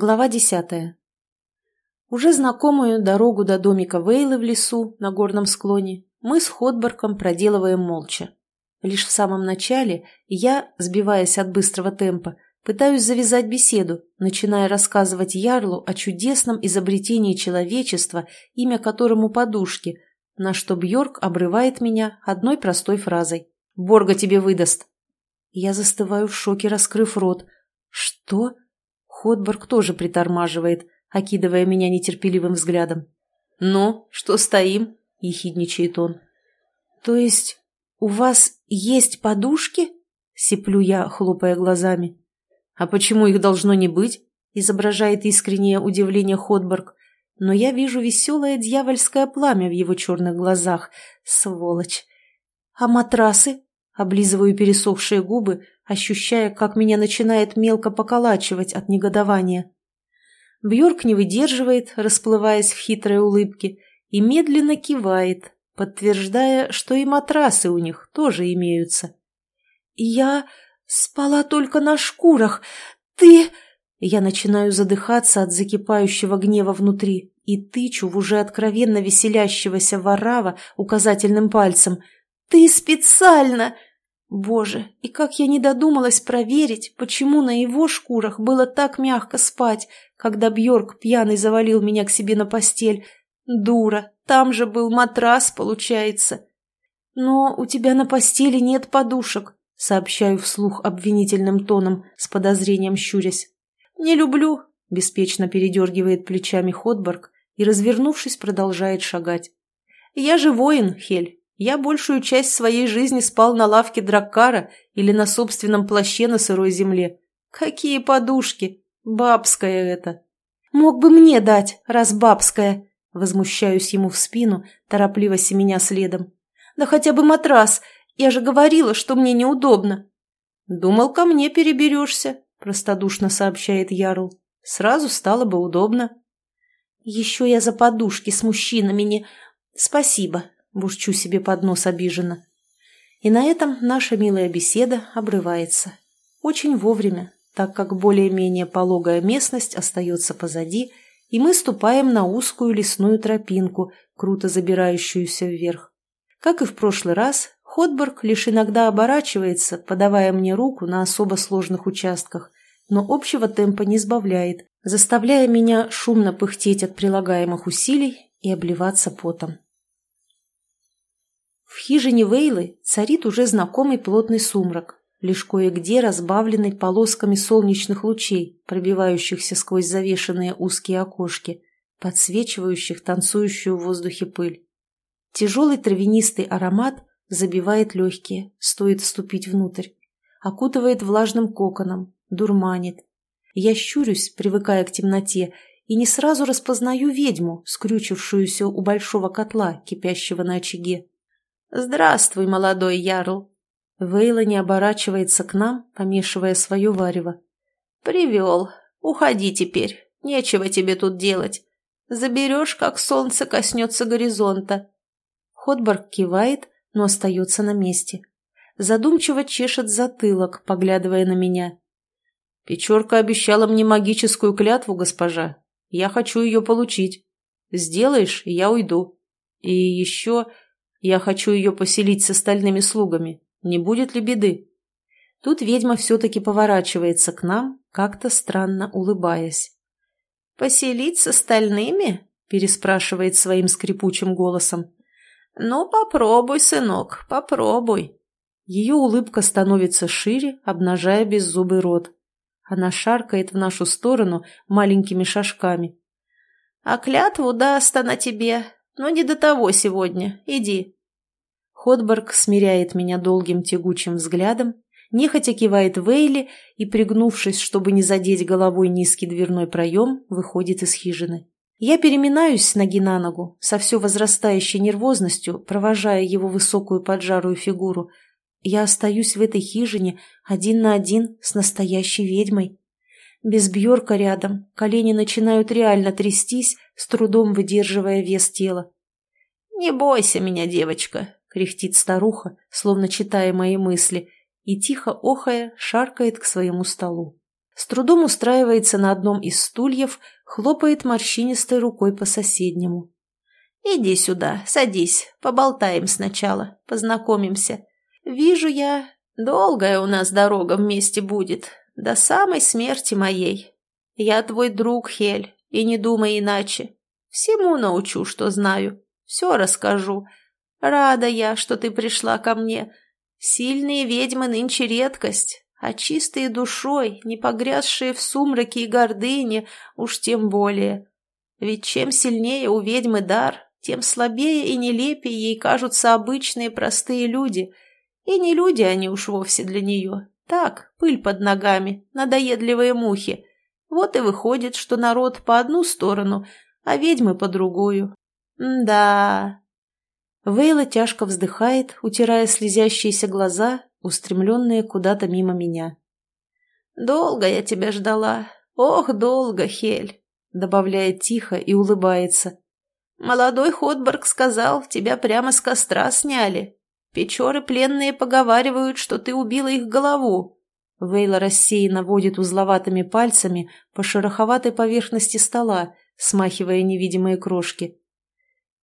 Глава десятая. Уже знакомую дорогу до домика Вейлы в лесу на горном склоне мы с Ходборком проделываем молча. Лишь в самом начале я, сбиваясь от быстрого темпа, пытаюсь завязать беседу, начиная рассказывать Ярлу о чудесном изобретении человечества, имя которому подушки, на что Бьорк обрывает меня одной простой фразой. «Борга тебе выдаст!» Я застываю в шоке, раскрыв рот. «Что?» Ходборг тоже притормаживает, окидывая меня нетерпеливым взглядом. «Ну, что стоим?» – ехидничает он. «То есть у вас есть подушки?» – сиплю я, хлопая глазами. «А почему их должно не быть?» – изображает искреннее удивление Ходборг. Но я вижу веселое дьявольское пламя в его черных глазах. Сволочь! «А матрасы?» – облизываю пересохшие губы, ощущая, как меня начинает мелко поколачивать от негодования. Бьорк не выдерживает, расплываясь в хитрой улыбке, и медленно кивает, подтверждая, что и матрасы у них тоже имеются. «Я спала только на шкурах. Ты...» Я начинаю задыхаться от закипающего гнева внутри и тычу в уже откровенно веселящегося ворава указательным пальцем. «Ты специально!» Боже, и как я не додумалась проверить, почему на его шкурах было так мягко спать, когда Бьорк пьяный завалил меня к себе на постель. Дура, там же был матрас, получается. Но у тебя на постели нет подушек, сообщаю вслух обвинительным тоном, с подозрением щурясь. Не люблю, беспечно передергивает плечами Ходборг и, развернувшись, продолжает шагать. Я же воин, Хель, я большую часть своей жизни спал на лавке Драккара или на собственном плаще на сырой земле. Какие подушки! Бабская это! Мог бы мне дать, раз бабская! Возмущаюсь ему в спину, торопливо семеня следом. Да хотя бы матрас! Я же говорила, что мне неудобно. Думал, ко мне переберешься, простодушно сообщает Ярл. Сразу стало бы удобно. Еще я за подушки с мужчинами не... Спасибо, бурчу себе под нос обиженно. И на этом наша милая беседа обрывается. Очень вовремя, так как более-менее пологая местность остается позади, и мы ступаем на узкую лесную тропинку, круто забирающуюся вверх. Как и в прошлый раз, Ходберг лишь иногда оборачивается, подавая мне руку на особо сложных участках, но общего темпа не сбавляет, заставляя меня шумно пыхтеть от прилагаемых усилий и обливаться потом. В хижине Вейлы царит уже знакомый плотный сумрак, лишь кое-где разбавленный полосками солнечных лучей, пробивающихся сквозь завешенные узкие окошки, подсвечивающих танцующую в воздухе пыль. Тяжелый травянистый аромат забивает легкие, стоит вступить внутрь, окутывает влажным коконом, дурманит. Я щурюсь, привыкая к темноте, и не сразу распознаю ведьму, скрючившуюся у большого котла, кипящего на очаге. «Здравствуй, молодой ярл!» Вейла не оборачивается к нам, помешивая свое варево. «Привел. Уходи теперь. Нечего тебе тут делать. Заберешь, как солнце коснется горизонта». Ходборг кивает, но остается на месте. Задумчиво чешет затылок, поглядывая на меня. «Печорка обещала мне магическую клятву, госпожа. Я хочу ее получить. Сделаешь, я уйду. И еще я хочу ее поселить с остальными слугами. Не будет ли беды?» Тут ведьма все-таки поворачивается к нам, как-то странно улыбаясь. «Поселить с остальными?» – переспрашивает своим скрипучим голосом. «Ну, попробуй, сынок, попробуй». Ее улыбка становится шире, обнажая беззубый рот. Она шаркает в нашу сторону маленькими шажками. «А клятву даст она тебе, но не до того сегодня. Иди». Ходборг смиряет меня долгим тягучим взглядом, нехотя кивает Вейли и, пригнувшись, чтобы не задеть головой низкий дверной проем, выходит из хижины. Я переминаюсь с ноги на ногу, со все возрастающей нервозностью, провожая его высокую поджарую фигуру. Я остаюсь в этой хижине один на один с настоящей ведьмой. Без Бьорка рядом колени начинают реально трястись, с трудом выдерживая вес тела. «Не бойся меня, девочка», — кряхтит старуха, словно читая мои мысли, и, тихо охая, шаркает к своему столу. С трудом устраивается на одном из стульев, хлопает морщинистой рукой по соседнему. «Иди сюда, садись, поболтаем сначала, познакомимся. Вижу я, долгая у нас дорога вместе будет, до самой смерти моей. Я твой друг, Хель, и не думай иначе. Всему научу, что знаю, все расскажу. Рада я, что ты пришла ко мне. Сильные ведьмы нынче редкость, а чистые душой, не погрязшие в сумраке и гордыне, уж тем более. Ведь чем сильнее у ведьмы дар, тем слабее и нелепее ей кажутся обычные простые люди. И не люди они уж вовсе для нее. Так, пыль под ногами, надоедливые мухи. Вот и выходит, что народ по одну сторону, а ведьмы по другую. М да. Вейла тяжко вздыхает, утирая слезящиеся глаза, устремленные куда-то мимо меня. «Долго я тебя ждала. Ох, долго, Хель!» добавляет тихо и улыбается. Молодой Ходберг сказал, тебя прямо с костра сняли. Печоры пленные поговаривают, что ты убила их голову. Вейла рассеянно водит узловатыми пальцами по шероховатой поверхности стола, смахивая невидимые крошки.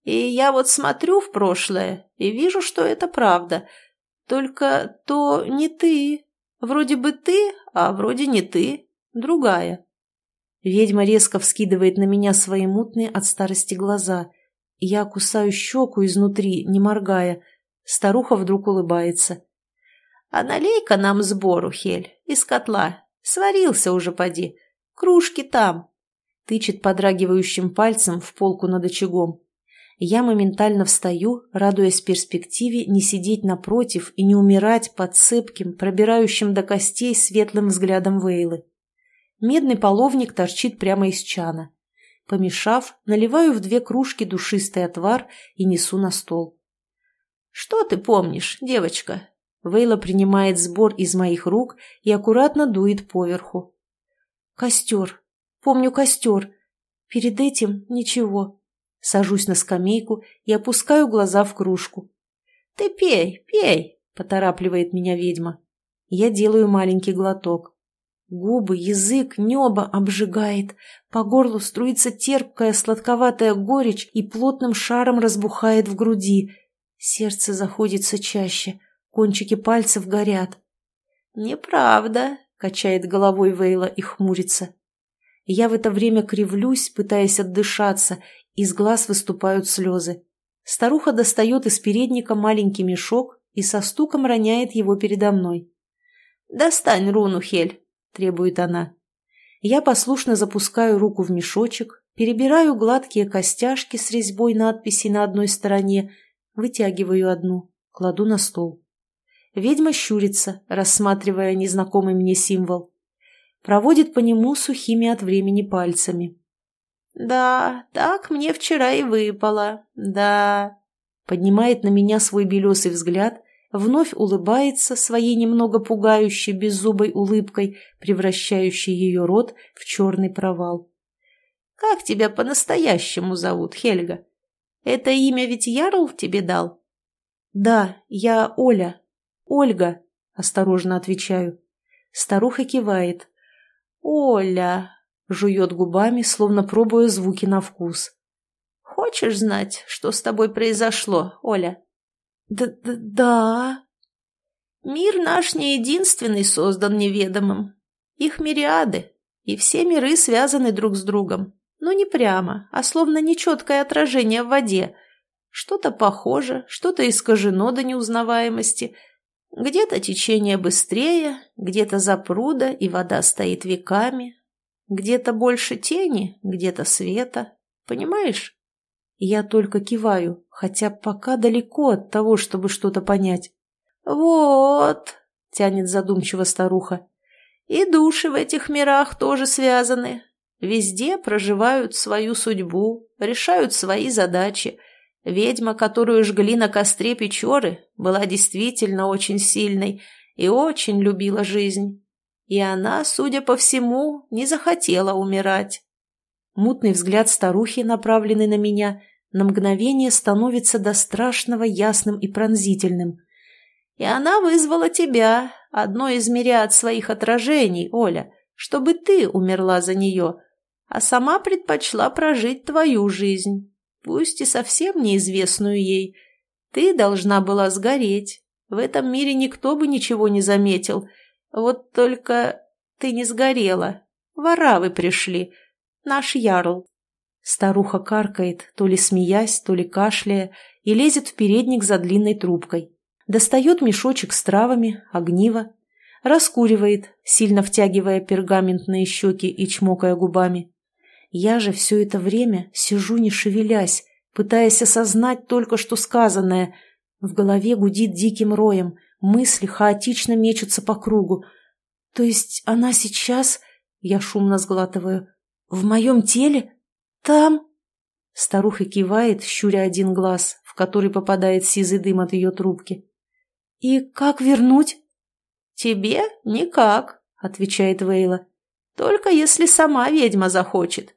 И я вот смотрю в прошлое и вижу, что это правда. Только то не ты. Вроде бы ты, а вроде не ты. Другая. Ведьма резко вскидывает на меня свои мутные от старости глаза. Я кусаю щеку изнутри, не моргая. Старуха вдруг улыбается. «А налей-ка нам сбору, Хель, из котла. Сварился уже, поди. Кружки там». Тычет подрагивающим пальцем в полку над очагом. Я моментально встаю, радуясь перспективе не сидеть напротив и не умирать под цепким, пробирающим до костей светлым взглядом Вейлы. Медный половник торчит прямо из чана. Помешав, наливаю в две кружки душистый отвар и несу на стол. «Что ты помнишь, девочка?» Вейла принимает сбор из моих рук и аккуратно дует поверху. «Костер. Помню костер. Перед этим ничего». Сажусь на скамейку и опускаю глаза в кружку. «Ты пей, пей!» – поторапливает меня ведьма. Я делаю маленький глоток. Губы, язык, небо обжигает. По горлу струится терпкая сладковатая горечь и плотным шаром разбухает в груди. Сердце заходится чаще, кончики пальцев горят. «Неправда», — качает головой Вейла и хмурится. Я в это время кривлюсь, пытаясь отдышаться, из глаз выступают слезы. Старуха достает из передника маленький мешок и со стуком роняет его передо мной. «Достань руну, Хель, требует она. Я послушно запускаю руку в мешочек, перебираю гладкие костяшки с резьбой надписей на одной стороне, вытягиваю одну, кладу на стол. Ведьма щурится, рассматривая незнакомый мне символ. Проводит по нему сухими от времени пальцами. «Да, так мне вчера и выпало, да...» Поднимает на меня свой белесый взгляд вновь улыбается своей немного пугающей беззубой улыбкой, превращающей ее рот в черный провал. «Как тебя по-настоящему зовут, Хельга? Это имя ведь Ярл тебе дал?» «Да, я Оля. Ольга», — осторожно отвечаю. Старуха кивает. «Оля», — жует губами, словно пробуя звуки на вкус. «Хочешь знать, что с тобой произошло, Оля?» «Да...» «Мир наш не единственный создан неведомым. Их мириады, и все миры связаны друг с другом. Но не прямо, а словно нечеткое отражение в воде. Что-то похоже, что-то искажено до неузнаваемости. Где-то течение быстрее, где-то запруда, и вода стоит веками. Где-то больше тени, где-то света. Понимаешь?» Я только киваю, хотя пока далеко от того, чтобы что-то понять. «Вот», — тянет задумчиво старуха, — «и души в этих мирах тоже связаны. Везде проживают свою судьбу, решают свои задачи. Ведьма, которую жгли на костре Печоры, была действительно очень сильной и очень любила жизнь. И она, судя по всему, не захотела умирать. Мутный взгляд старухи, направленный на меня, на мгновение становится до страшного ясным и пронзительным. «И она вызвала тебя, одно из мириад своих отражений, Оля, чтобы ты умерла за нее, а сама предпочла прожить твою жизнь, пусть и совсем неизвестную ей. Ты должна была сгореть. В этом мире никто бы ничего не заметил. Вот только ты не сгорела. Воравы пришли. Наш ярл. Старуха каркает, то ли смеясь, то ли кашляя, и лезет в передник за длинной трубкой. Достает мешочек с травами, огниво, раскуривает, сильно втягивая пергаментные щеки и чмокая губами. Я же все это время сижу не шевелясь, пытаясь осознать только что сказанное. В голове гудит диким роем, мысли хаотично мечутся по кругу. То есть она сейчас, я шумно сглатываю, в моем теле? Там? Старуха кивает, щуря один глаз, в который попадает сизый дым от ее трубки. «И как вернуть?» «Тебе никак», — отвечает Вейла. «Только если сама ведьма захочет.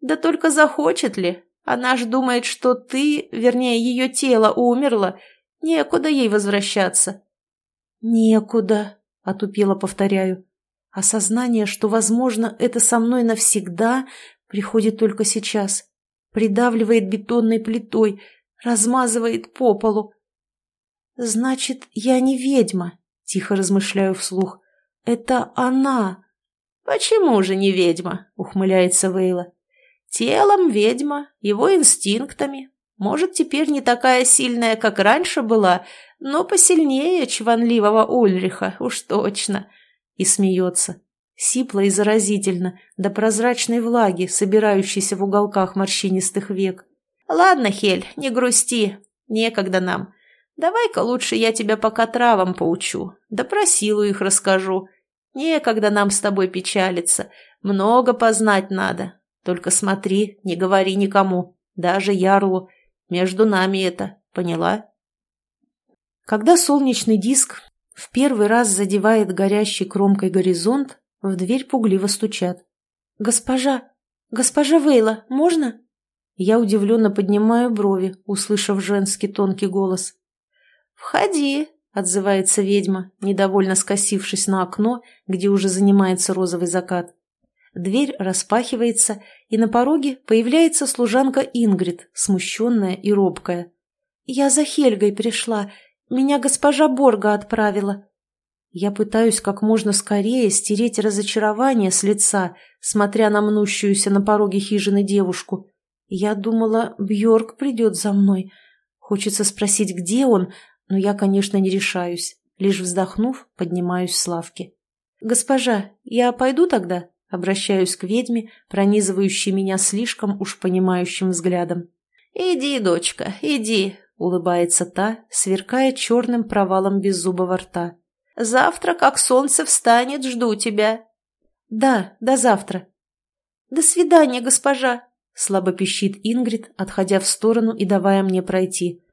Да только захочет ли? Она ж думает, что ты, вернее, ее тело умерло. Некуда ей возвращаться. Некуда, отупело повторяю. Осознание, что, возможно, это со мной навсегда, приходит только сейчас. Придавливает бетонной плитой, размазывает по полу. «Значит, я не ведьма», — тихо размышляю вслух. «Это она». «Почему же не ведьма?» — ухмыляется Вейла. Телом ведьма, его инстинктами. Может, теперь не такая сильная, как раньше была, но посильнее чванливого Ульриха, уж точно. И смеется. Сипло и заразительно, до прозрачной влаги, собирающейся в уголках морщинистых век. «Ладно, Хель, не грусти, некогда нам. Давай-ка лучше я тебя пока травам поучу, да про силу их расскажу. Некогда нам с тобой печалиться, много познать надо, только смотри, не говори никому, даже Ярлу. Между нами это, поняла? Когда солнечный диск в первый раз задевает горящий кромкой горизонт, в дверь пугливо стучат. «Госпожа! Госпожа Вейла, можно?» Я удивленно поднимаю брови, услышав женский тонкий голос. «Входи!» — отзывается ведьма, недовольно скосившись на окно, где уже занимается розовый закат. Дверь распахивается, и на пороге появляется служанка Ингрид, смущенная и робкая. «Я за Хельгой пришла. Меня госпожа Борга отправила». Я пытаюсь как можно скорее стереть разочарование с лица, смотря на мнущуюся на пороге хижины девушку. Я думала, Бьорк придет за мной. Хочется спросить, где он, но я, конечно, не решаюсь. Лишь вздохнув, поднимаюсь с лавки. «Госпожа, я пойду тогда?» Обращаюсь к ведьме, пронизывающей меня слишком уж понимающим взглядом. «Иди, дочка, иди», — улыбается та, сверкая черным провалом беззубого рта. «Завтра, как солнце встанет, жду тебя». «Да, до завтра». «До свидания, госпожа», — слабо пищит Ингрид, отходя в сторону и давая мне пройти.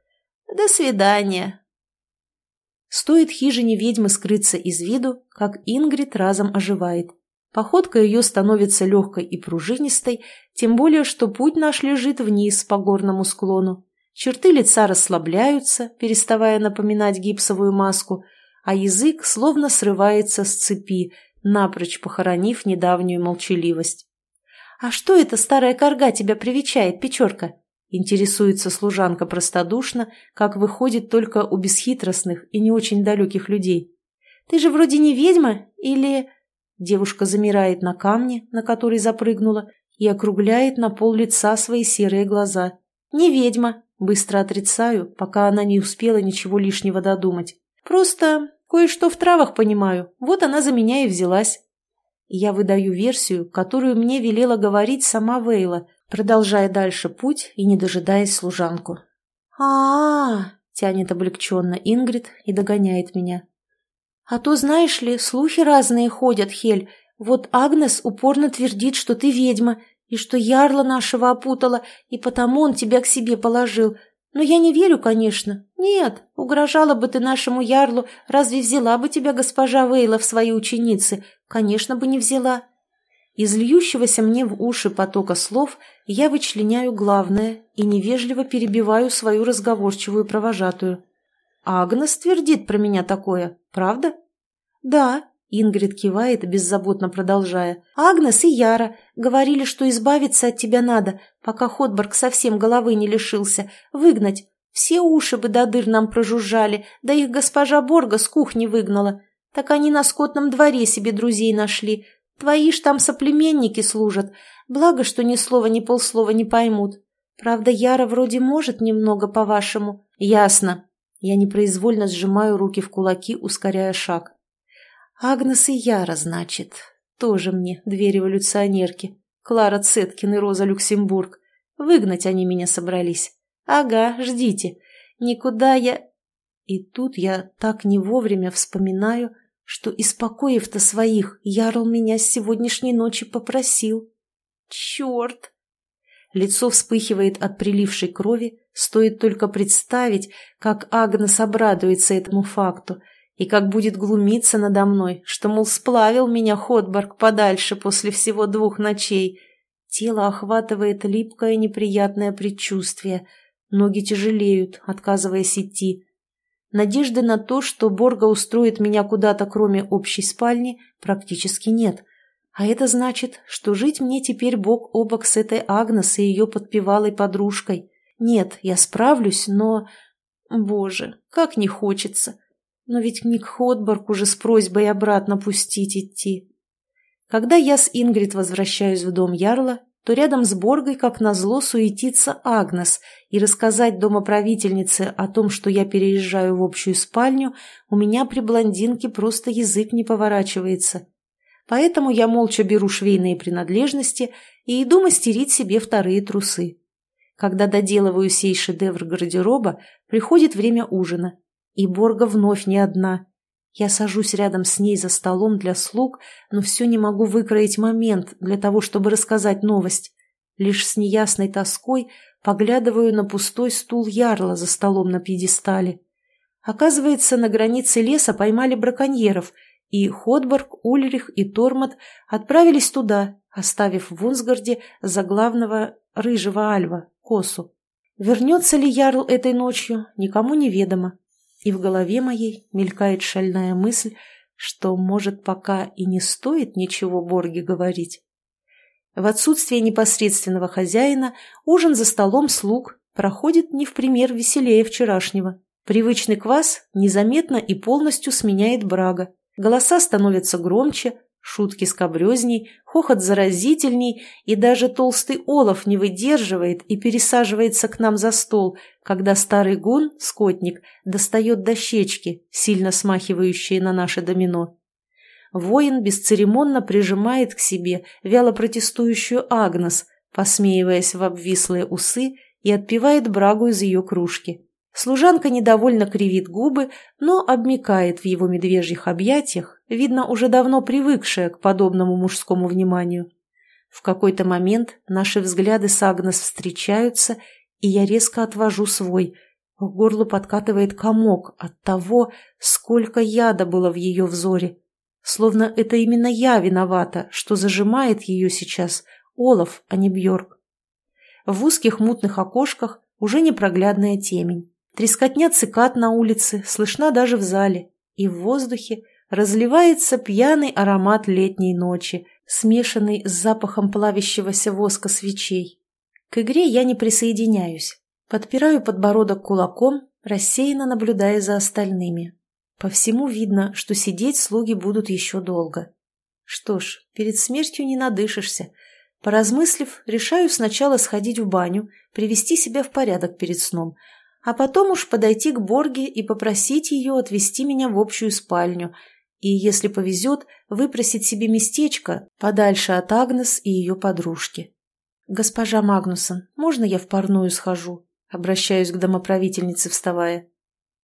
«До свидания». Стоит хижине ведьмы скрыться из виду, как Ингрид разом оживает. Походка ее становится легкой и пружинистой, тем более, что путь наш лежит вниз по горному склону. Черты лица расслабляются, переставая напоминать гипсовую маску, а язык словно срывается с цепи, напрочь похоронив недавнюю молчаливость. «А что эта старая корга тебя привечает, Печорка?» Интересуется служанка простодушно, как выходит только у бесхитростных и не очень далеких людей. «Ты же вроде не ведьма или...» Девушка замирает на камне, на который запрыгнула, и округляет на пол лица свои серые глаза. «Не ведьма», — быстро отрицаю, пока она не успела ничего лишнего додумать. «Просто кое-что в травах понимаю, вот она за меня и взялась». Я выдаю версию, которую мне велела говорить сама Вейла, продолжая дальше путь и не дожидаясь служанку. а, -а, -а тянет облегченно Ингрид и догоняет меня. А то, знаешь ли, слухи разные ходят, Хель. Вот Агнес упорно твердит, что ты ведьма, и что ярла нашего опутала, и потому он тебя к себе положил. Но я не верю, конечно. Нет, угрожала бы ты нашему ярлу, разве взяла бы тебя госпожа Вейла в свои ученицы? Конечно бы не взяла. Из льющегося мне в уши потока слов я вычленяю главное и невежливо перебиваю свою разговорчивую провожатую. Агнес твердит про меня такое, правда? Да, Ингрид кивает, беззаботно продолжая. «Агнес и Яра говорили, что избавиться от тебя надо, пока Ходборг совсем головы не лишился. Выгнать. Все уши бы до дыр нам прожужжали, да их госпожа Борга с кухни выгнала. Так они на скотном дворе себе друзей нашли. Твои ж там соплеменники служат. Благо, что ни слова, ни полслова не поймут. Правда, Яра вроде может немного по-вашему». «Ясно». Я непроизвольно сжимаю руки в кулаки, ускоряя шаг. Агнес и Яра, значит. Тоже мне две революционерки. Клара Цеткин и Роза Люксембург. Выгнать они меня собрались. Ага, ждите. Никуда я... И тут я так не вовремя вспоминаю, что, испокоив-то своих, Ярл меня с сегодняшней ночи попросил. Черт! Лицо вспыхивает от прилившей крови, стоит только представить, как Агнес обрадуется этому факту — и как будет глумиться надо мной, что, мол, сплавил меня Ходборг подальше после всего двух ночей. Тело охватывает липкое неприятное предчувствие. Ноги тяжелеют, отказываясь идти. Надежды на то, что Борга устроит меня куда-то, кроме общей спальни, практически нет. А это значит, что жить мне теперь бок о бок с этой Агнес и ее подпевалой подружкой. Нет, я справлюсь, но... Боже, как не хочется. Но ведь к Ходборг уже с просьбой обратно пустить идти. Когда я с Ингрид возвращаюсь в дом Ярла, то рядом с Боргой, как назло, суетится Агнес, и рассказать домоправительнице о том, что я переезжаю в общую спальню, у меня при блондинке просто язык не поворачивается. Поэтому я молча беру швейные принадлежности и иду мастерить себе вторые трусы. Когда доделываю сей шедевр гардероба, приходит время ужина. И Борга вновь не одна. Я сажусь рядом с ней за столом для слуг, но все не могу выкроить момент для того, чтобы рассказать новость. Лишь с неясной тоской поглядываю на пустой стул ярла за столом на пьедестале. Оказывается, на границе леса поймали браконьеров, и Ходборг, Ульрих и Тормот отправились туда, оставив в Унсгарде за главного рыжего альва, Косу. Вернется ли ярл этой ночью, никому не ведомо и в голове моей мелькает шальная мысль, что, может, пока и не стоит ничего Борге говорить. В отсутствие непосредственного хозяина ужин за столом слуг проходит не в пример веселее вчерашнего. Привычный квас незаметно и полностью сменяет брага. Голоса становятся громче, Шутки скобрезней, хохот заразительней, и даже толстый олов не выдерживает и пересаживается к нам за стол, когда старый гун, скотник, достает дощечки, сильно смахивающие на наше домино. Воин бесцеремонно прижимает к себе вяло протестующую Агнес, посмеиваясь в обвислые усы, и отпивает брагу из ее кружки. Служанка недовольно кривит губы, но обмикает в его медвежьих объятиях, видно, уже давно привыкшая к подобному мужскому вниманию. В какой-то момент наши взгляды с Агнес встречаются, и я резко отвожу свой. К горлу подкатывает комок от того, сколько яда было в ее взоре. Словно это именно я виновата, что зажимает ее сейчас Олаф, а не Бьорк. В узких мутных окошках уже непроглядная темень. Трескотня цикад на улице слышна даже в зале, и в воздухе разливается пьяный аромат летней ночи, смешанный с запахом плавящегося воска свечей. К игре я не присоединяюсь. Подпираю подбородок кулаком, рассеянно наблюдая за остальными. По всему видно, что сидеть слуги будут еще долго. Что ж, перед смертью не надышишься. Поразмыслив, решаю сначала сходить в баню, привести себя в порядок перед сном, а потом уж подойти к Борге и попросить ее отвезти меня в общую спальню и, если повезет, выпросить себе местечко подальше от Агнес и ее подружки. «Госпожа Магнусон, можно я в парную схожу?» Обращаюсь к домоправительнице, вставая.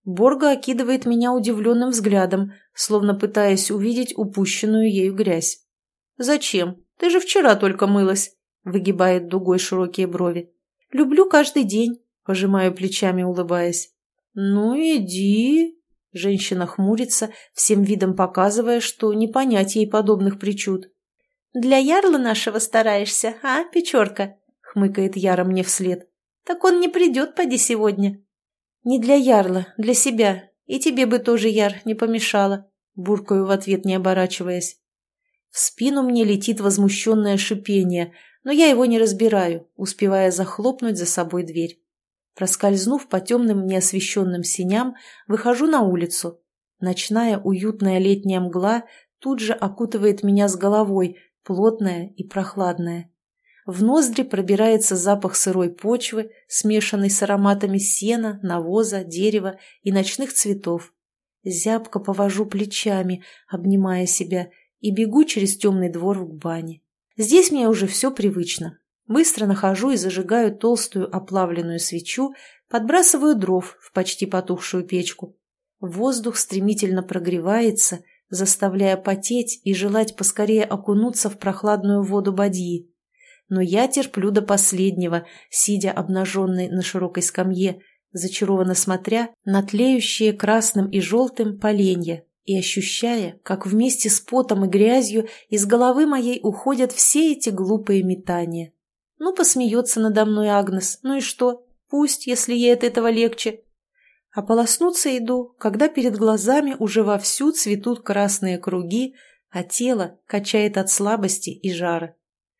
Борга окидывает меня удивленным взглядом, словно пытаясь увидеть упущенную ею грязь. «Зачем? Ты же вчера только мылась», — выгибает дугой широкие брови. «Люблю каждый день. Пожимаю плечами, улыбаясь. «Ну, иди!» Женщина хмурится, всем видом показывая, что не понять ей подобных причуд. «Для ярла нашего стараешься, а, Печорка?» хмыкает Яра мне вслед. «Так он не придет, поди, сегодня». «Не для ярла, для себя. И тебе бы тоже, Яр, не помешало. буркаю в ответ, не оборачиваясь. В спину мне летит возмущенное шипение, но я его не разбираю, успевая захлопнуть за собой дверь. Проскользнув по темным неосвещенным синям, выхожу на улицу. Ночная уютная летняя мгла тут же окутывает меня с головой, плотная и прохладная. В ноздри пробирается запах сырой почвы, смешанный с ароматами сена, навоза, дерева и ночных цветов. Зябко повожу плечами, обнимая себя, и бегу через темный двор к бане. Здесь мне уже все привычно. Быстро нахожу и зажигаю толстую оплавленную свечу, подбрасываю дров в почти потухшую печку. Воздух стремительно прогревается, заставляя потеть и желать поскорее окунуться в прохладную воду бадьи. Но я терплю до последнего, сидя обнаженной на широкой скамье, зачарованно смотря на тлеющие красным и желтым поленья и ощущая, как вместе с потом и грязью из головы моей уходят все эти глупые метания. Ну, посмеется надо мной Агнес, ну и что? Пусть, если ей от этого легче. Ополоснуться иду, когда перед глазами уже вовсю цветут красные круги, а тело качает от слабости и жара.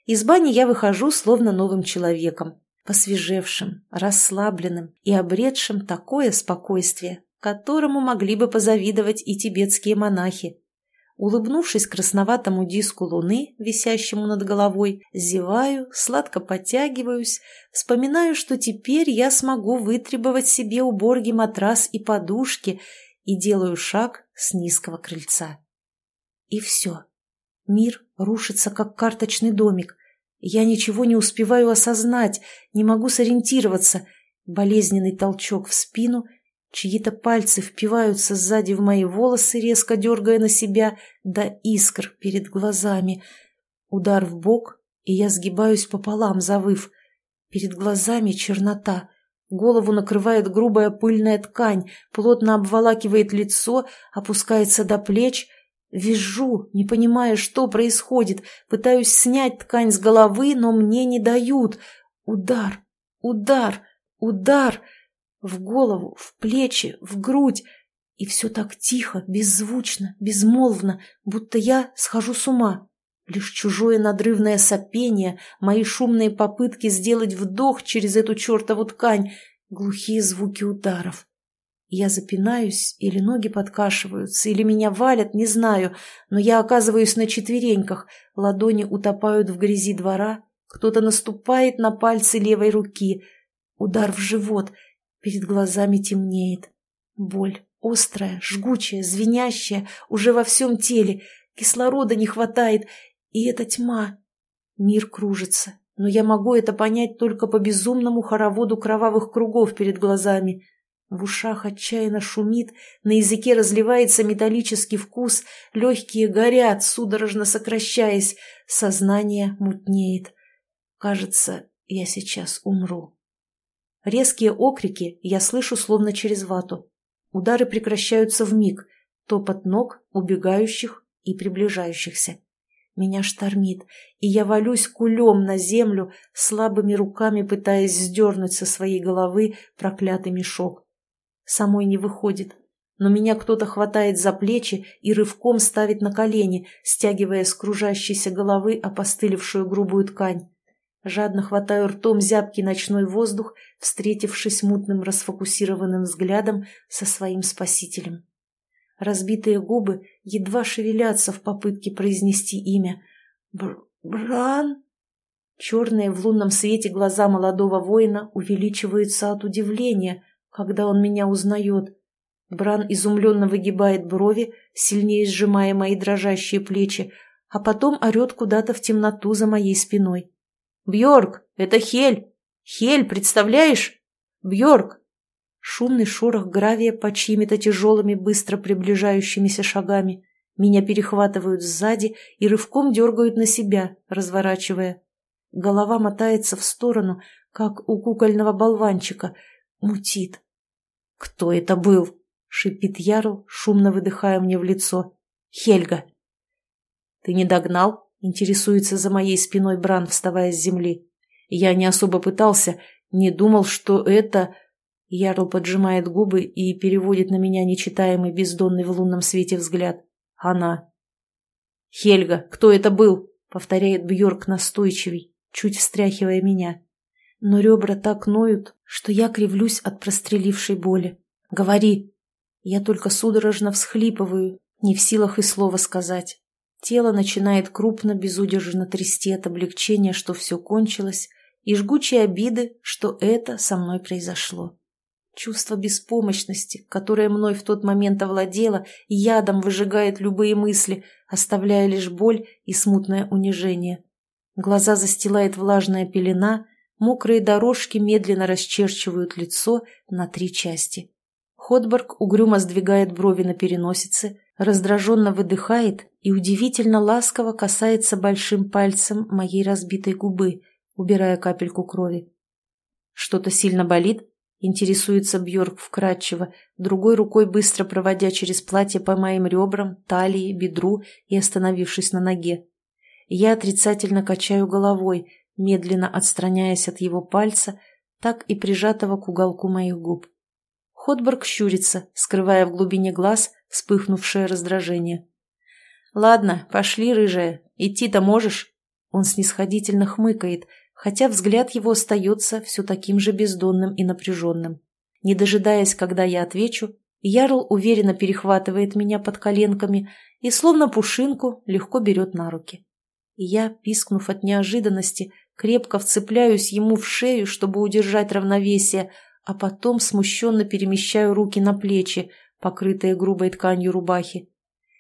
Из бани я выхожу словно новым человеком, посвежевшим, расслабленным и обретшим такое спокойствие, которому могли бы позавидовать и тибетские монахи. Улыбнувшись красноватому диску луны, висящему над головой, зеваю, сладко подтягиваюсь, вспоминаю, что теперь я смогу вытребовать себе у Борги матрас и подушки и делаю шаг с низкого крыльца. И все. Мир рушится, как карточный домик. Я ничего не успеваю осознать, не могу сориентироваться. Болезненный толчок в спину — Чьи-то пальцы впиваются сзади в мои волосы, резко дергая на себя, до искр перед глазами. Удар в бок, и я сгибаюсь пополам, завыв. Перед глазами чернота. Голову накрывает грубая пыльная ткань, плотно обволакивает лицо, опускается до плеч. Вижу, не понимая, что происходит. Пытаюсь снять ткань с головы, но мне не дают. Удар, удар, удар. В голову, в плечи, в грудь. И все так тихо, беззвучно, безмолвно, будто я схожу с ума. Лишь чужое надрывное сопение, мои шумные попытки сделать вдох через эту чертову ткань, глухие звуки ударов. Я запинаюсь, или ноги подкашиваются, или меня валят, не знаю, но я оказываюсь на четвереньках, ладони утопают в грязи двора, кто-то наступает на пальцы левой руки, удар в живот — Перед глазами темнеет. Боль, острая, жгучая, звенящая, уже во всем теле. Кислорода не хватает, и эта тьма. Мир кружится, но я могу это понять только по безумному хороводу кровавых кругов перед глазами. В ушах отчаянно шумит, на языке разливается металлический вкус, легкие горят, судорожно сокращаясь, сознание мутнеет. Кажется, я сейчас умру. Резкие окрики я слышу словно через вату. Удары прекращаются в миг, топот ног, убегающих и приближающихся. Меня штормит, и я валюсь кулем на землю, слабыми руками пытаясь сдернуть со своей головы проклятый мешок. Самой не выходит, но меня кто-то хватает за плечи и рывком ставит на колени, стягивая с кружащейся головы опостылевшую грубую ткань. Жадно хватаю ртом зябкий ночной воздух, встретившись мутным расфокусированным взглядом со своим спасителем. Разбитые губы едва шевелятся в попытке произнести имя. Бр «Бран?» Черные в лунном свете глаза молодого воина увеличиваются от удивления, когда он меня узнает. Бран изумленно выгибает брови, сильнее сжимая мои дрожащие плечи, а потом орет куда-то в темноту за моей спиной. Бьорк, это Хель! Хель, представляешь? Бьорк!» Шумный шорох гравия по чьими-то тяжелыми, быстро приближающимися шагами. Меня перехватывают сзади и рывком дергают на себя, разворачивая. Голова мотается в сторону, как у кукольного болванчика. Мутит. «Кто это был?» — шипит Ярл, шумно выдыхая мне в лицо. «Хельга!» «Ты не догнал?» Интересуется за моей спиной Бран, вставая с земли. Я не особо пытался, не думал, что это... Ярл поджимает губы и переводит на меня нечитаемый бездонный в лунном свете взгляд. Она. «Хельга, кто это был?» — повторяет Бьорк настойчивей, чуть встряхивая меня. Но ребра так ноют, что я кривлюсь от прострелившей боли. «Говори!» Я только судорожно всхлипываю, не в силах и слова сказать. Тело начинает крупно, безудержно трясти от облегчения, что все кончилось, и жгучей обиды, что это со мной произошло. Чувство беспомощности, которое мной в тот момент овладело, ядом выжигает любые мысли, оставляя лишь боль и смутное унижение. Глаза застилает влажная пелена, мокрые дорожки медленно расчерчивают лицо на три части. Ходборг угрюмо сдвигает брови на переносице, раздраженно выдыхает и удивительно ласково касается большим пальцем моей разбитой губы, убирая капельку крови. «Что-то сильно болит?» Интересуется Бьорк вкрадчиво, другой рукой быстро проводя через платье по моим ребрам, талии, бедру и остановившись на ноге. Я отрицательно качаю головой, медленно отстраняясь от его пальца, так и прижатого к уголку моих губ. Ходборг щурится, скрывая в глубине глаз вспыхнувшее раздражение. «Ладно, пошли, рыжая, идти-то можешь?» Он снисходительно хмыкает, хотя взгляд его остается все таким же бездонным и напряженным. Не дожидаясь, когда я отвечу, Ярл уверенно перехватывает меня под коленками и, словно пушинку, легко берет на руки. я, пискнув от неожиданности, крепко вцепляюсь ему в шею, чтобы удержать равновесие, а потом смущенно перемещаю руки на плечи, покрытые грубой тканью рубахи.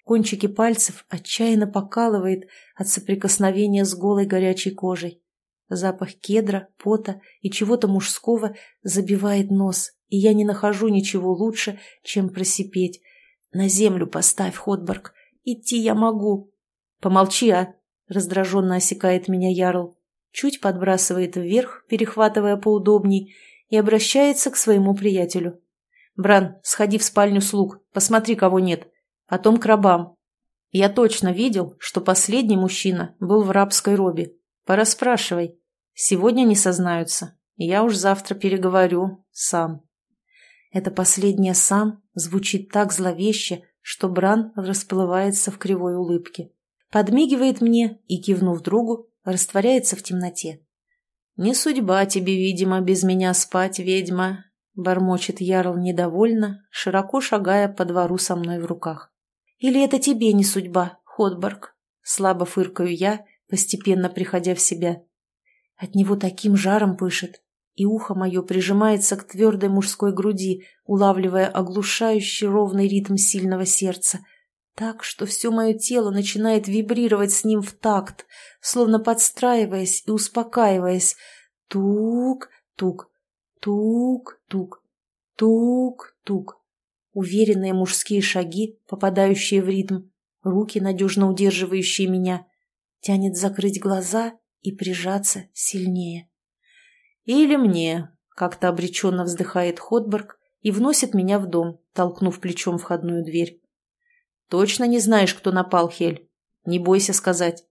Кончики пальцев отчаянно покалывает от соприкосновения с голой горячей кожей. Запах кедра, пота и чего-то мужского забивает нос, и я не нахожу ничего лучше, чем просипеть. «На землю поставь, Ходборг! Идти я могу!» «Помолчи, а!» — раздраженно осекает меня Ярл. Чуть подбрасывает вверх, перехватывая поудобней, и обращается к своему приятелю. «Бран, сходи в спальню слуг, посмотри, кого нет. Потом к рабам. Я точно видел, что последний мужчина был в рабской робе. Пораспрашивай. Сегодня не сознаются. Я уж завтра переговорю сам. Это последнее «сам» звучит так зловеще, что Бран расплывается в кривой улыбке. Подмигивает мне и, кивнув другу, растворяется в темноте. «Не судьба тебе, видимо, без меня спать, ведьма», — бормочет Ярл недовольно, широко шагая по двору со мной в руках. «Или это тебе не судьба, Ходборг?» Слабо фыркаю я постепенно приходя в себя. От него таким жаром пышет, и ухо мое прижимается к твердой мужской груди, улавливая оглушающий ровный ритм сильного сердца, так, что все мое тело начинает вибрировать с ним в такт, словно подстраиваясь и успокаиваясь. Тук-тук, тук-тук, тук-тук. Уверенные мужские шаги, попадающие в ритм, руки, надежно удерживающие меня — Тянет закрыть глаза и прижаться сильнее. «Или мне», — как-то обреченно вздыхает Ходберг и вносит меня в дом, толкнув плечом входную дверь. «Точно не знаешь, кто напал, Хель? Не бойся сказать».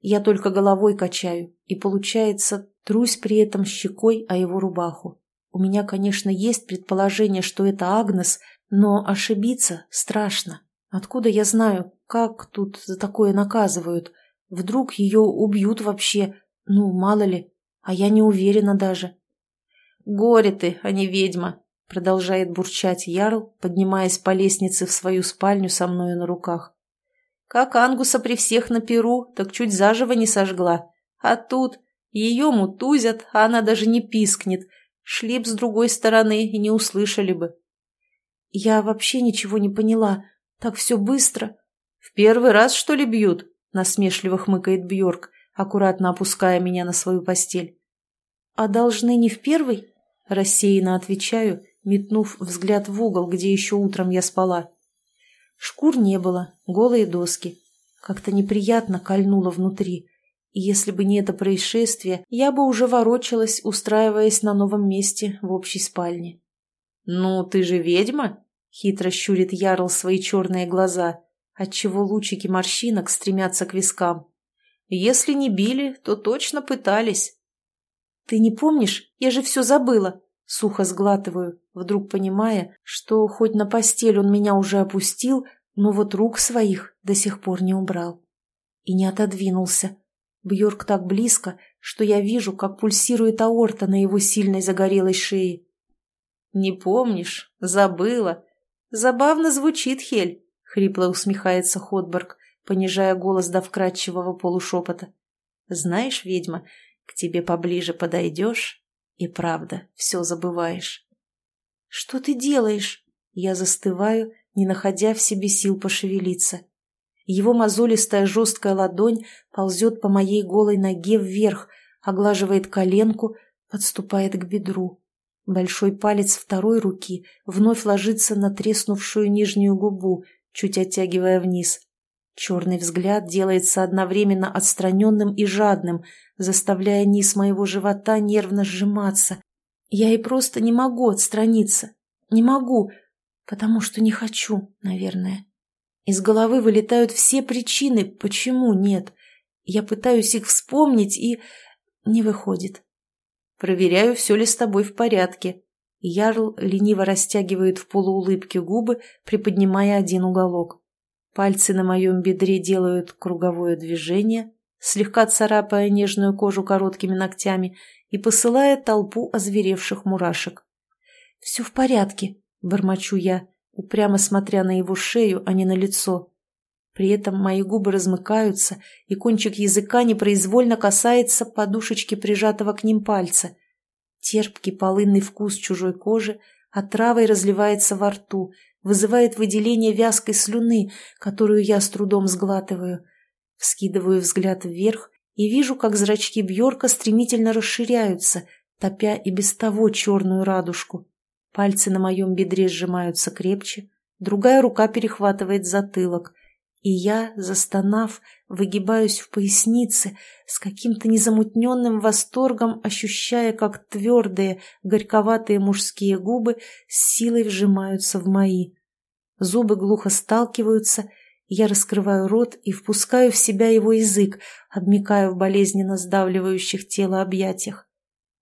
Я только головой качаю, и, получается, трусь при этом щекой о его рубаху. У меня, конечно, есть предположение, что это Агнес, но ошибиться страшно. Откуда я знаю, как тут за такое наказывают? Вдруг ее убьют вообще, ну, мало ли, а я не уверена даже. «Горе ты, а не ведьма!» — продолжает бурчать Ярл, поднимаясь по лестнице в свою спальню со мною на руках. «Как Ангуса при всех на перу, так чуть заживо не сожгла. А тут ее мутузят, а она даже не пискнет. Шли б с другой стороны и не услышали бы». «Я вообще ничего не поняла. Так все быстро». «В первый раз, что ли, бьют?» — насмешливо хмыкает Бьорк, аккуратно опуская меня на свою постель. «А должны не в первый?» — рассеянно отвечаю, метнув взгляд в угол, где еще утром я спала. Шкур не было, голые доски. Как-то неприятно кольнуло внутри. И если бы не это происшествие, я бы уже ворочалась, устраиваясь на новом месте в общей спальне. «Ну, ты же ведьма?» — хитро щурит Ярл свои черные глаза отчего лучики морщинок стремятся к вискам. Если не били, то точно пытались. «Ты не помнишь? Я же все забыла!» Сухо сглатываю, вдруг понимая, что хоть на постель он меня уже опустил, но вот рук своих до сих пор не убрал. И не отодвинулся. Бьорк так близко, что я вижу, как пульсирует аорта на его сильной загорелой шее. «Не помнишь? Забыла. Забавно звучит, Хель», — хрипло усмехается Ходберг, понижая голос до вкрадчивого полушепота. «Знаешь, ведьма, к тебе поближе подойдешь, и правда все забываешь». «Что ты делаешь?» Я застываю, не находя в себе сил пошевелиться. Его мозолистая жесткая ладонь ползет по моей голой ноге вверх, оглаживает коленку, подступает к бедру. Большой палец второй руки вновь ложится на треснувшую нижнюю губу, чуть оттягивая вниз. Черный взгляд делается одновременно отстраненным и жадным, заставляя низ моего живота нервно сжиматься. Я и просто не могу отстраниться. Не могу, потому что не хочу, наверное. Из головы вылетают все причины, почему нет. Я пытаюсь их вспомнить, и не выходит. Проверяю, все ли с тобой в порядке. Ярл лениво растягивает в полуулыбке губы, приподнимая один уголок. Пальцы на моем бедре делают круговое движение, слегка царапая нежную кожу короткими ногтями и посылая толпу озверевших мурашек. «Все в порядке», — бормочу я, упрямо смотря на его шею, а не на лицо. При этом мои губы размыкаются, и кончик языка непроизвольно касается подушечки прижатого к ним пальца. Терпкий полынный вкус чужой кожи отравой разливается во рту, вызывает выделение вязкой слюны, которую я с трудом сглатываю. Вскидываю взгляд вверх и вижу, как зрачки Бьорка стремительно расширяются, топя и без того черную радужку. Пальцы на моем бедре сжимаются крепче, другая рука перехватывает затылок, и я, застонав, выгибаюсь в пояснице, с каким-то незамутненным восторгом ощущая, как твердые, горьковатые мужские губы с силой вжимаются в мои. Зубы глухо сталкиваются, я раскрываю рот и впускаю в себя его язык, обмикая в болезненно сдавливающих тело объятиях.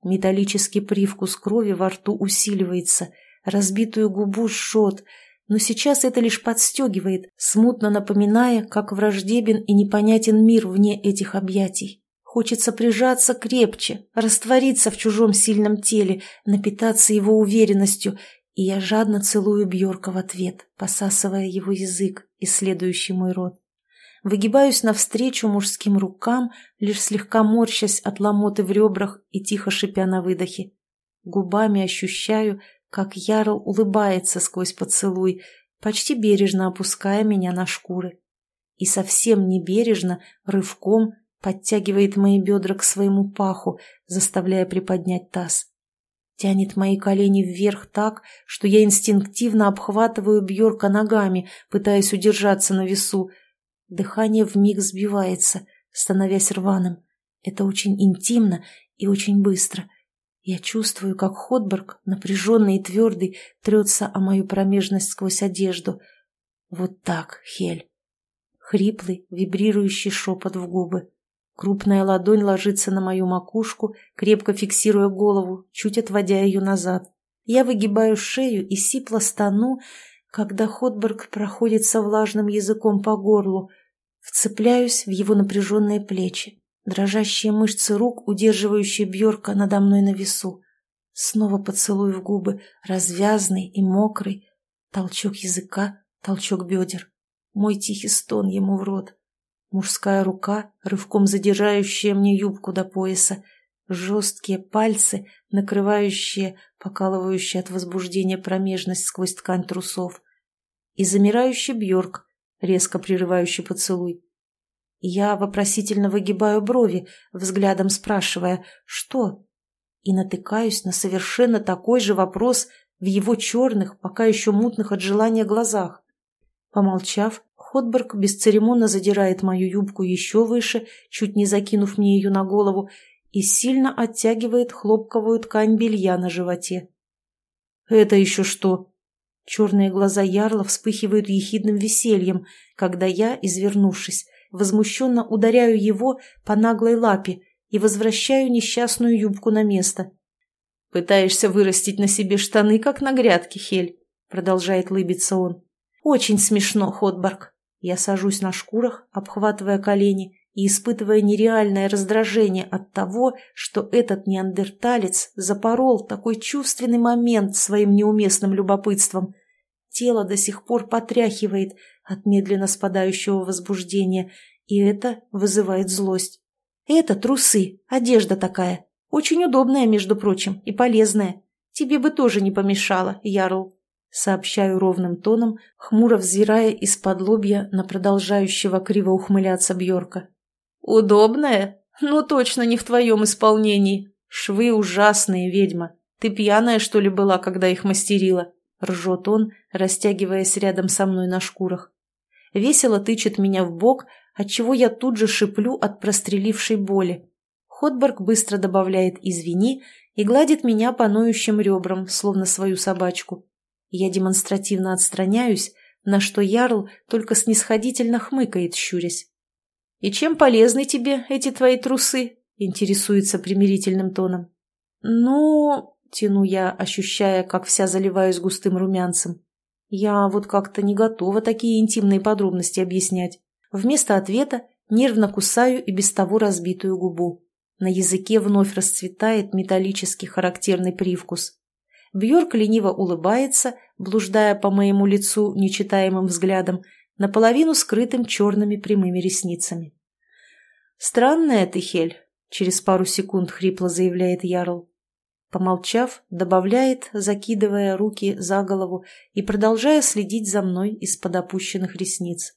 Металлический привкус крови во рту усиливается, разбитую губу жжет, но сейчас это лишь подстегивает, смутно напоминая, как враждебен и непонятен мир вне этих объятий. Хочется прижаться крепче, раствориться в чужом сильном теле, напитаться его уверенностью, и я жадно целую Бьорка в ответ, посасывая его язык, исследующий мой рот. Выгибаюсь навстречу мужским рукам, лишь слегка морщась от ломоты в ребрах и тихо шипя на выдохе. Губами ощущаю, как Ярл улыбается сквозь поцелуй, почти бережно опуская меня на шкуры. И совсем не бережно, рывком, подтягивает мои бедра к своему паху, заставляя приподнять таз. Тянет мои колени вверх так, что я инстинктивно обхватываю Бьорка ногами, пытаясь удержаться на весу, Дыхание вмиг сбивается, становясь рваным. Это очень интимно и очень быстро. Я чувствую, как Ходберг, напряженный и твердый, трется о мою промежность сквозь одежду. Вот так, Хель. Хриплый, вибрирующий шепот в губы. Крупная ладонь ложится на мою макушку, крепко фиксируя голову, чуть отводя ее назад. Я выгибаю шею и сипло стану, когда Ходберг проходится влажным языком по горлу, вцепляюсь в его напряженные плечи, дрожащие мышцы рук, удерживающие Бьорка надо мной на весу. Снова поцелуй в губы, развязный и мокрый, толчок языка, толчок бедер, мой тихий стон ему в рот. Мужская рука, рывком задирающая мне юбку до пояса, жесткие пальцы, накрывающие, покалывающие от возбуждения промежность сквозь ткань трусов и замирающий Бьорк, резко прерывающий поцелуй. Я вопросительно выгибаю брови, взглядом спрашивая «что?», и натыкаюсь на совершенно такой же вопрос в его черных, пока еще мутных от желания глазах. Помолчав, Ходберг бесцеремонно задирает мою юбку еще выше, чуть не закинув мне ее на голову, и сильно оттягивает хлопковую ткань белья на животе. «Это еще что?» Черные глаза Ярла вспыхивают ехидным весельем, когда я, извернувшись, возмущенно ударяю его по наглой лапе и возвращаю несчастную юбку на место. «Пытаешься вырастить на себе штаны, как на грядке, Хель», — продолжает лыбиться он. Очень смешно, Ходборг. Я сажусь на шкурах, обхватывая колени и испытывая нереальное раздражение от того, что этот неандерталец запорол такой чувственный момент своим неуместным любопытством. Тело до сих пор потряхивает от медленно спадающего возбуждения, и это вызывает злость. Это трусы, одежда такая. Очень удобная, между прочим, и полезная. Тебе бы тоже не помешало, Ярл. Сообщаю ровным тоном, хмуро взирая из-под лобья на продолжающего криво ухмыляться Бьорка. «Удобная? Ну, точно не в твоем исполнении. Швы ужасные, ведьма. Ты пьяная, что ли, была, когда их мастерила?» Ржет он, растягиваясь рядом со мной на шкурах. Весело тычет меня в бок, отчего я тут же шиплю от прострелившей боли. Ходборг быстро добавляет «извини» и гладит меня по ноющим ребрам, словно свою собачку. Я демонстративно отстраняюсь, на что Ярл только снисходительно хмыкает, щурясь. «И чем полезны тебе эти твои трусы?» — интересуется примирительным тоном. «Ну...» — тяну я, ощущая, как вся заливаюсь густым румянцем. «Я вот как-то не готова такие интимные подробности объяснять. Вместо ответа нервно кусаю и без того разбитую губу. На языке вновь расцветает металлический характерный привкус. Бьорк лениво улыбается, блуждая по моему лицу нечитаемым взглядом, наполовину скрытым черными прямыми ресницами. «Странная ты, Хель», — через пару секунд хрипло заявляет Ярл. Помолчав, добавляет, закидывая руки за голову и продолжая следить за мной из-под опущенных ресниц.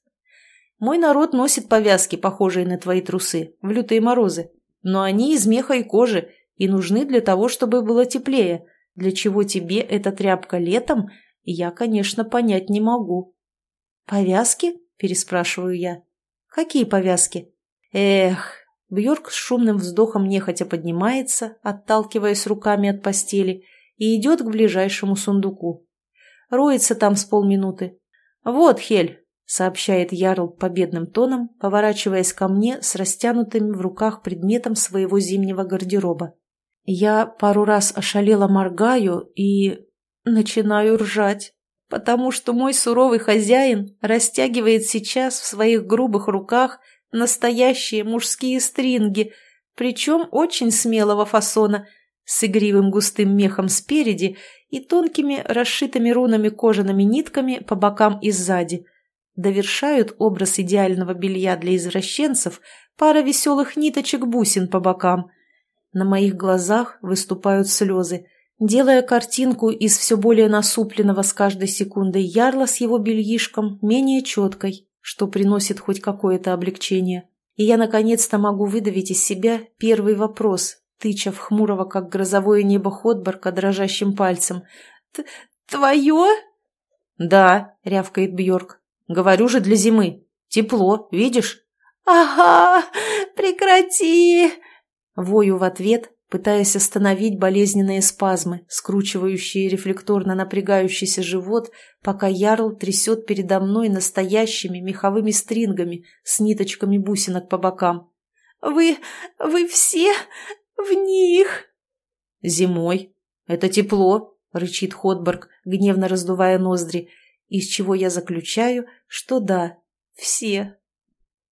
«Мой народ носит повязки, похожие на твои трусы, в лютые морозы, но они из меха и кожи и нужны для того, чтобы было теплее, для чего тебе эта тряпка летом, я, конечно, понять не могу. «Повязки?» – переспрашиваю я. «Какие повязки?» «Эх!» Бьорк с шумным вздохом нехотя поднимается, отталкиваясь руками от постели, и идет к ближайшему сундуку. Роется там с полминуты. «Вот, Хель!» — сообщает Ярл победным тоном, поворачиваясь ко мне с растянутым в руках предметом своего зимнего гардероба. Я пару раз ошалела моргаю и начинаю ржать, потому что мой суровый хозяин растягивает сейчас в своих грубых руках настоящие мужские стринги, причем очень смелого фасона, с игривым густым мехом спереди и тонкими расшитыми рунами кожаными нитками по бокам и сзади. Довершают образ идеального белья для извращенцев пара веселых ниточек-бусин по бокам – на моих глазах выступают слезы, делая картинку из все более насупленного с каждой секундой ярла с его бельишком менее четкой, что приносит хоть какое-то облегчение. И я наконец-то могу выдавить из себя первый вопрос, тыча в хмурого, как грозовое небо Ходборка, дрожащим пальцем. «Твое?» «Да», — рявкает Бьорк. «Говорю же, для зимы. Тепло, видишь?» «Ага, прекрати!» Вою в ответ, пытаясь остановить болезненные спазмы, скручивающие рефлекторно напрягающийся живот, пока ярл трясет передо мной настоящими меховыми стрингами с ниточками бусинок по бокам. «Вы... вы все в них!» «Зимой. Это тепло», — рычит Ходберг, гневно раздувая ноздри, из чего я заключаю, что да, все.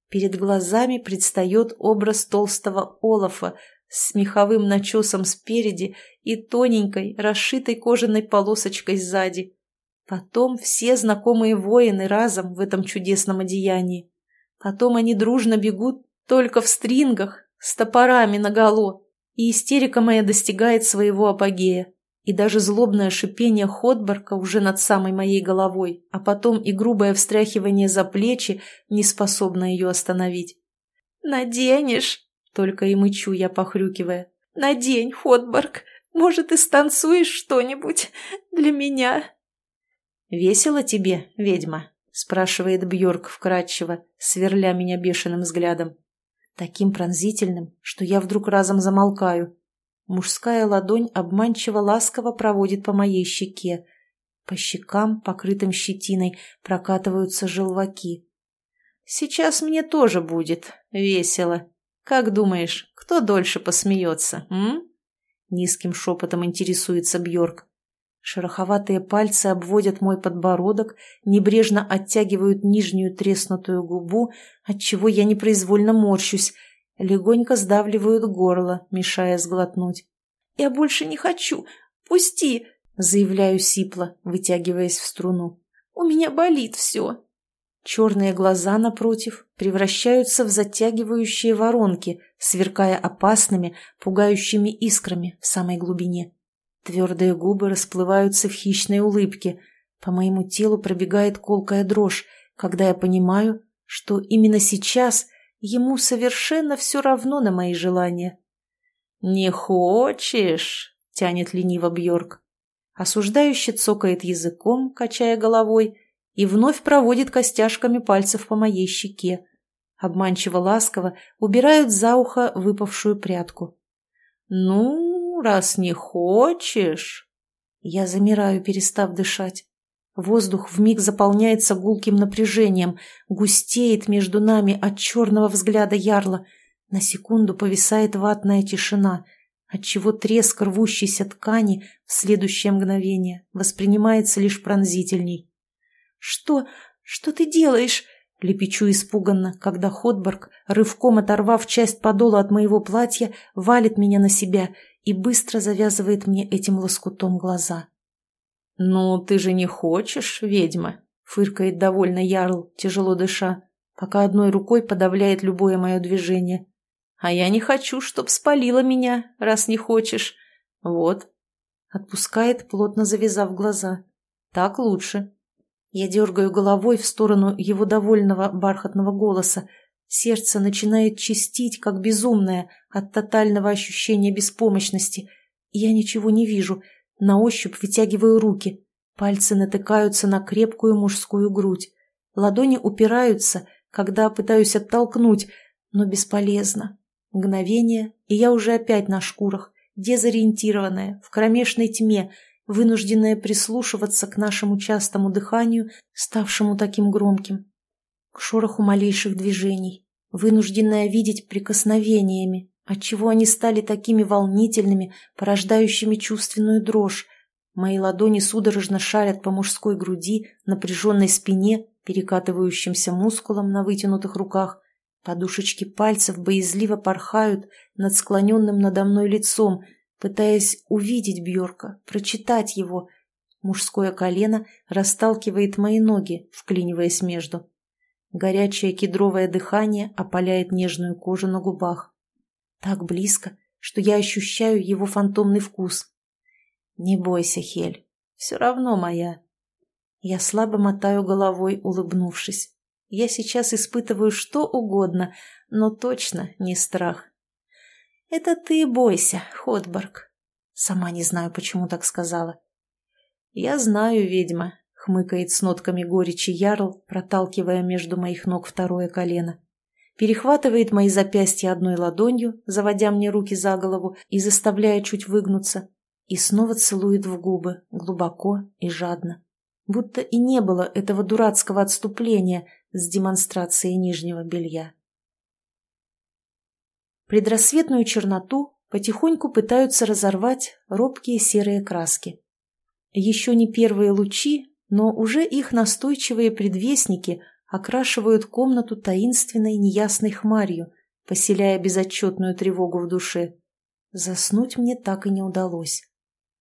Перед глазами предстает образ толстого Олафа с меховым начесом спереди и тоненькой, расшитой кожаной полосочкой сзади. Потом все знакомые воины разом в этом чудесном одеянии. Потом они дружно бегут только в стрингах, с топорами наголо, и истерика моя достигает своего апогея и даже злобное шипение Ходборка уже над самой моей головой, а потом и грубое встряхивание за плечи не способно ее остановить. «Наденешь!» — только и мычу я, похрюкивая. «Надень, Ходборг! Может, и станцуешь что-нибудь для меня?» «Весело тебе, ведьма?» — спрашивает Бьорк вкрадчиво, сверля меня бешеным взглядом. Таким пронзительным, что я вдруг разом замолкаю, Мужская ладонь обманчиво ласково проводит по моей щеке. По щекам, покрытым щетиной, прокатываются желваки. «Сейчас мне тоже будет весело. Как думаешь, кто дольше посмеется, м?» Низким шепотом интересуется Бьорк. Шероховатые пальцы обводят мой подбородок, небрежно оттягивают нижнюю треснутую губу, отчего я непроизвольно морщусь, легонько сдавливают горло, мешая сглотнуть. «Я больше не хочу! Пусти!» — заявляю сипло, вытягиваясь в струну. «У меня болит все!» Черные глаза, напротив, превращаются в затягивающие воронки, сверкая опасными, пугающими искрами в самой глубине. Твердые губы расплываются в хищной улыбке. По моему телу пробегает колкая дрожь, когда я понимаю, что именно сейчас ему совершенно все равно на мои желания. «Не хочешь?» — тянет лениво Бьорк. Осуждающе цокает языком, качая головой, и вновь проводит костяшками пальцев по моей щеке. Обманчиво ласково убирают за ухо выпавшую прядку. «Ну, раз не хочешь...» Я замираю, перестав дышать. Воздух вмиг заполняется гулким напряжением, густеет между нами от черного взгляда ярла. На секунду повисает ватная тишина, отчего треск рвущейся ткани в следующее мгновение воспринимается лишь пронзительней. «Что? Что ты делаешь?» — лепечу испуганно, когда Ходборг, рывком оторвав часть подола от моего платья, валит меня на себя и быстро завязывает мне этим лоскутом глаза. «Ну, ты же не хочешь, ведьма?» — фыркает довольно Ярл, тяжело дыша, пока одной рукой подавляет любое мое движение. «А я не хочу, чтоб спалила меня, раз не хочешь. Вот». Отпускает, плотно завязав глаза. «Так лучше». Я дергаю головой в сторону его довольного бархатного голоса, Сердце начинает чистить, как безумное, от тотального ощущения беспомощности. Я ничего не вижу, на ощупь вытягиваю руки. Пальцы натыкаются на крепкую мужскую грудь. Ладони упираются, когда пытаюсь оттолкнуть, но бесполезно. Мгновение, и я уже опять на шкурах, дезориентированная, в кромешной тьме, вынужденная прислушиваться к нашему частому дыханию, ставшему таким громким к шороху малейших движений, вынужденная видеть прикосновениями, отчего они стали такими волнительными, порождающими чувственную дрожь. Мои ладони судорожно шарят по мужской груди, напряженной спине, перекатывающимся мускулам на вытянутых руках. Подушечки пальцев боязливо порхают над склоненным надо мной лицом, пытаясь увидеть Бьорка, прочитать его. Мужское колено расталкивает мои ноги, вклиниваясь между. Горячее кедровое дыхание опаляет нежную кожу на губах. Так близко, что я ощущаю его фантомный вкус. Не бойся, Хель, все равно моя. Я слабо мотаю головой, улыбнувшись. Я сейчас испытываю что угодно, но точно не страх. Это ты бойся, Ходборг. Сама не знаю, почему так сказала. Я знаю, ведьма, хмыкает с нотками горечи Ярл, проталкивая между моих ног второе колено. Перехватывает мои запястья одной ладонью, заводя мне руки за голову и заставляя чуть выгнуться, и снова целует в губы, глубоко и жадно. Будто и не было этого дурацкого отступления с демонстрацией нижнего белья. Предрассветную черноту потихоньку пытаются разорвать робкие серые краски. Еще не первые лучи но уже их настойчивые предвестники окрашивают комнату таинственной неясной хмарью, поселяя безотчетную тревогу в душе. Заснуть мне так и не удалось.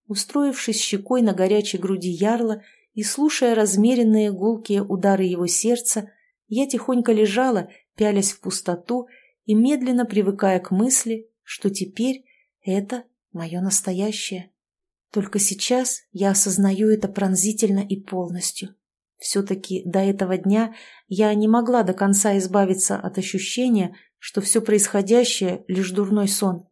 Устроившись щекой на горячей груди ярла и слушая размеренные гулкие удары его сердца, я тихонько лежала, пялясь в пустоту и медленно привыкая к мысли, что теперь это мое настоящее. Только сейчас я осознаю это пронзительно и полностью. Все-таки до этого дня я не могла до конца избавиться от ощущения, что все происходящее — лишь дурной сон.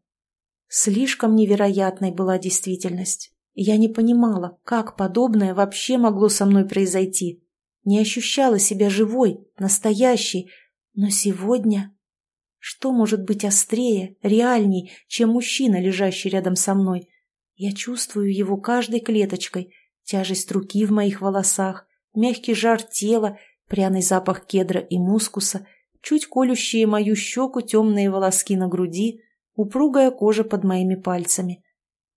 Слишком невероятной была действительность. Я не понимала, как подобное вообще могло со мной произойти. Не ощущала себя живой, настоящей. Но сегодня... Что может быть острее, реальней, чем мужчина, лежащий рядом со мной? Я чувствую его каждой клеточкой, тяжесть руки в моих волосах, мягкий жар тела, пряный запах кедра и мускуса, чуть колющие мою щеку темные волоски на груди, упругая кожа под моими пальцами.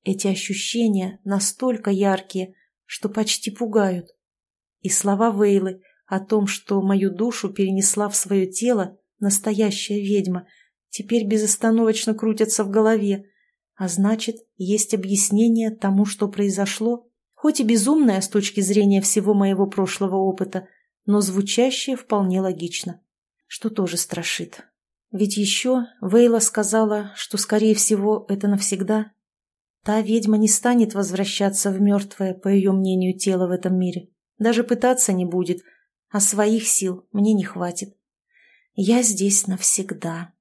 Эти ощущения настолько яркие, что почти пугают. И слова Вейлы о том, что мою душу перенесла в свое тело настоящая ведьма, теперь безостановочно крутятся в голове, а значит, есть объяснение тому, что произошло, хоть и безумное с точки зрения всего моего прошлого опыта, но звучащее вполне логично, что тоже страшит. Ведь еще Вейла сказала, что, скорее всего, это навсегда. Та ведьма не станет возвращаться в мертвое, по ее мнению, тело в этом мире. Даже пытаться не будет, а своих сил мне не хватит. Я здесь навсегда.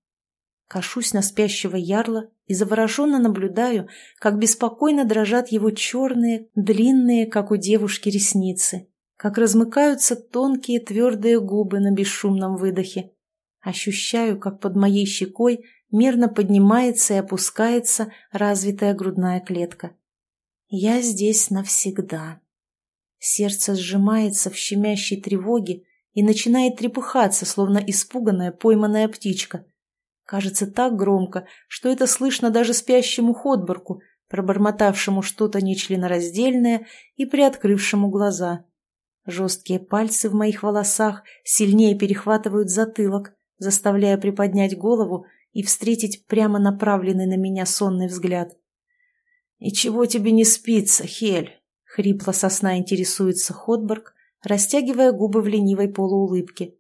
Кашусь на спящего ярла и завороженно наблюдаю, как беспокойно дрожат его черные, длинные, как у девушки, ресницы, как размыкаются тонкие твердые губы на бесшумном выдохе. Ощущаю, как под моей щекой мерно поднимается и опускается развитая грудная клетка. Я здесь навсегда. Сердце сжимается в щемящей тревоге и начинает трепыхаться, словно испуганная пойманная птичка. Кажется так громко, что это слышно даже спящему Ходборку, пробормотавшему что-то нечленораздельное и приоткрывшему глаза. Жесткие пальцы в моих волосах сильнее перехватывают затылок, заставляя приподнять голову и встретить прямо направленный на меня сонный взгляд. «И чего тебе не спится, Хель?» — хрипло сосна интересуется Ходборг, растягивая губы в ленивой полуулыбке.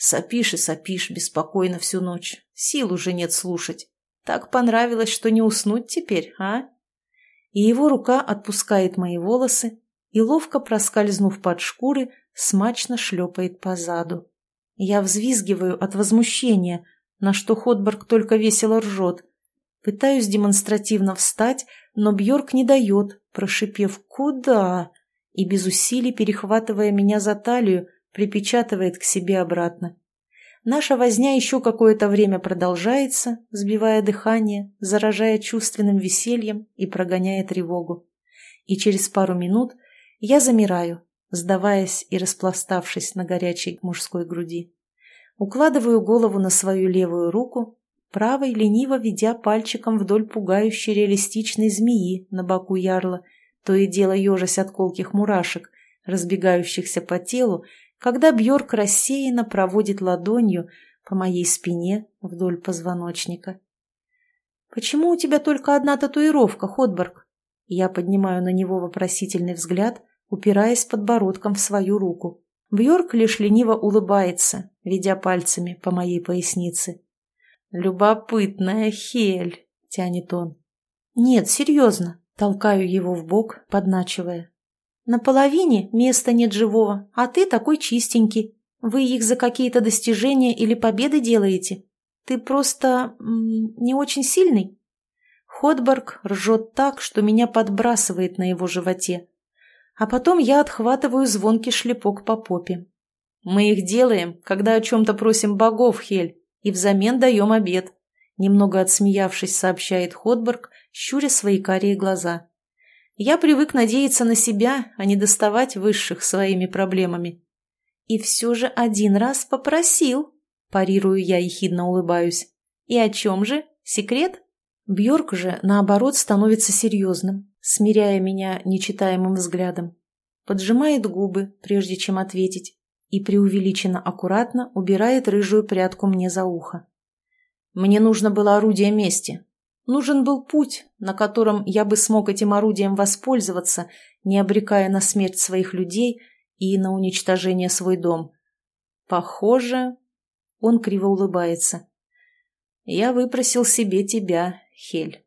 «Сопишь и сопишь беспокойно всю ночь. Сил уже нет слушать. Так понравилось, что не уснуть теперь, а?» И его рука отпускает мои волосы и, ловко проскользнув под шкуры, смачно шлепает по заду. Я взвизгиваю от возмущения, на что Ходберг только весело ржет. Пытаюсь демонстративно встать, но Бьорк не дает, прошипев «Куда?» и без усилий, перехватывая меня за талию, припечатывает к себе обратно. Наша возня еще какое-то время продолжается, сбивая дыхание, заражая чувственным весельем и прогоняя тревогу. И через пару минут я замираю, сдаваясь и распластавшись на горячей мужской груди. Укладываю голову на свою левую руку, правой лениво ведя пальчиком вдоль пугающей реалистичной змеи на боку ярла, то и дело ежась от колких мурашек, разбегающихся по телу, когда Бьорк рассеянно проводит ладонью по моей спине вдоль позвоночника. «Почему у тебя только одна татуировка, Ходборг?» Я поднимаю на него вопросительный взгляд, упираясь подбородком в свою руку. Бьорк лишь лениво улыбается, ведя пальцами по моей пояснице. «Любопытная Хель!» — тянет он. «Нет, серьезно!» — толкаю его в бок, подначивая. «На половине места нет живого, а ты такой чистенький. Вы их за какие-то достижения или победы делаете? Ты просто... не очень сильный?» Ходборг ржет так, что меня подбрасывает на его животе а потом я отхватываю звонкий шлепок по попе. Мы их делаем, когда о чем-то просим богов, Хель, и взамен даем обед. Немного отсмеявшись, сообщает Ходберг, щуря свои карие глаза. Я привык надеяться на себя, а не доставать высших своими проблемами. И все же один раз попросил, парирую я ехидно улыбаюсь. И о чем же? Секрет? Бьорк же, наоборот, становится серьезным смиряя меня нечитаемым взглядом. Поджимает губы, прежде чем ответить, и преувеличенно аккуратно убирает рыжую прядку мне за ухо. Мне нужно было орудие мести. Нужен был путь, на котором я бы смог этим орудием воспользоваться, не обрекая на смерть своих людей и на уничтожение свой дом. Похоже, он криво улыбается. Я выпросил себе тебя, Хель.